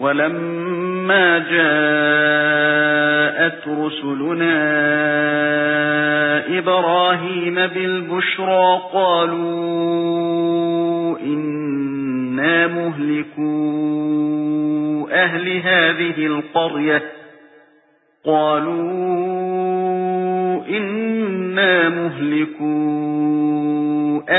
وَلَمَّا جَاءَتْ رُسُلُنَا إِبْرَاهِيمَ بِالْبُشْرَى قَالُوا إِنَّا مُهْلِكُو أَهْلِ هَذِهِ الْقَرْيَةِ. قَالُوا إِنَّا مُهْلِكُو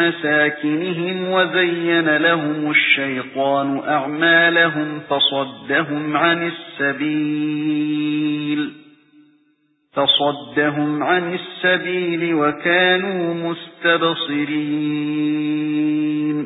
مَّسَاكِنِهِمْ وَزَيَّنَ لَهُمُ الشَّيْطَانُ أَعْمَالَهُمْ فَصَدَّهُمْ عَنِ السَّبِيلِ فَصَدَّهُمْ عَنِ السَّبِيلِ وَكَانُوا مُسْتَبْصِرِينَ